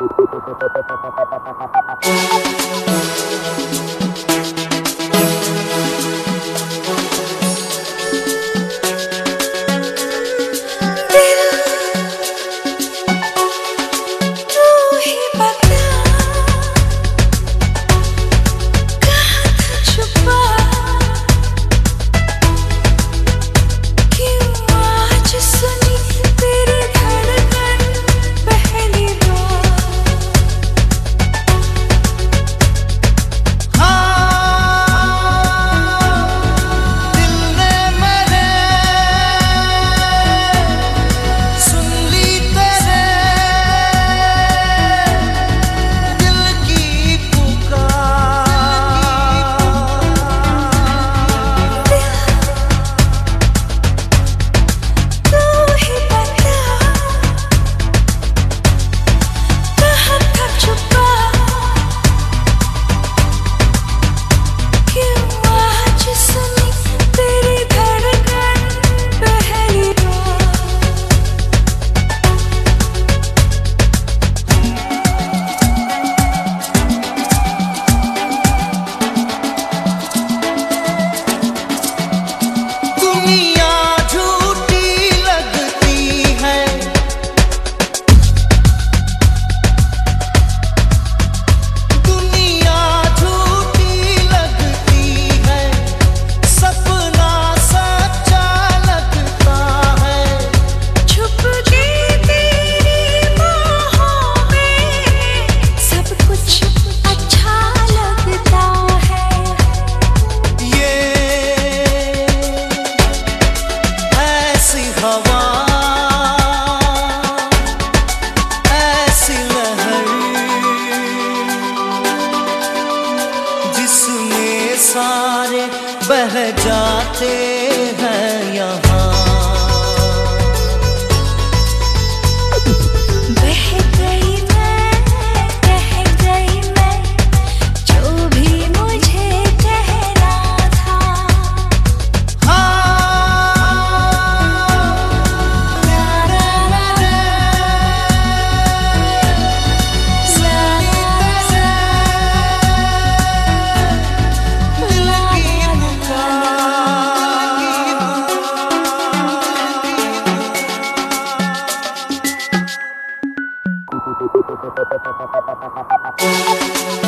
thank you. सारे बह जाते हैं यहाँ। Thank you.